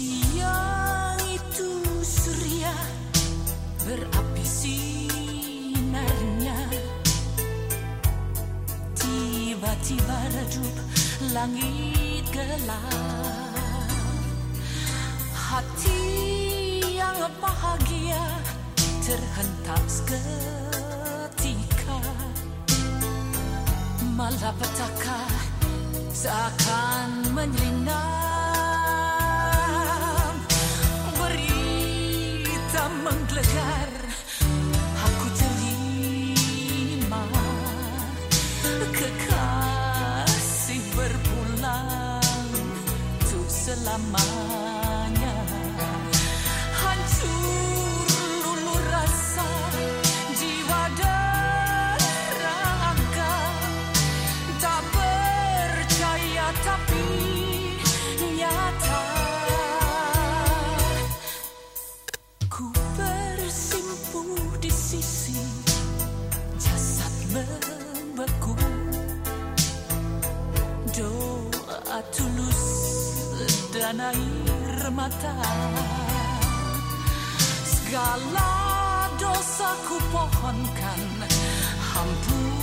Siang itu surya berapi sinarnya. Tiba-tiba redup langit gelap. Hati yang bahagia terhentak seketika. Malapetaka seakan menyelinap. selama dan air mata. Segala dosa ku pohonkan Ampunannya.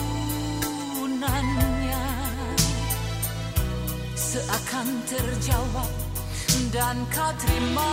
Seakan terjawab dan kau terima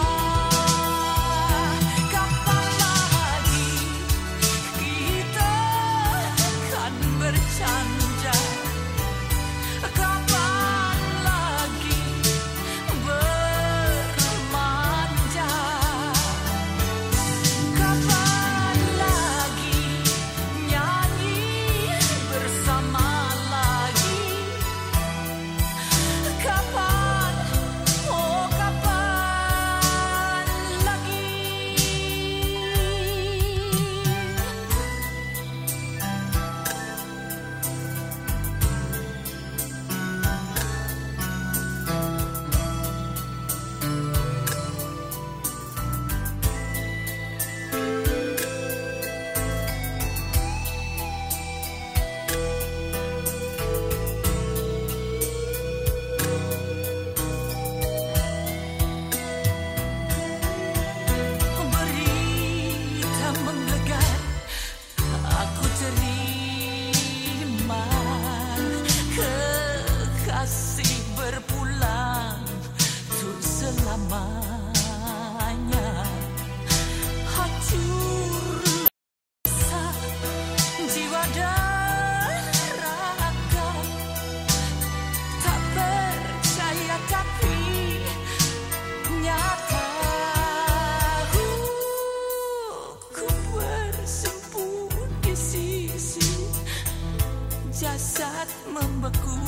jasad membeku.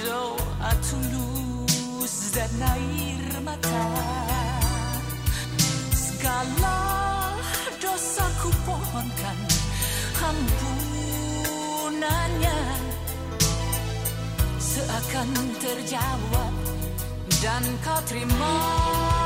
Doa tulus dan air mata. Segala dosaku pohonkan ampunannya. Seakan terjawab dan kau terima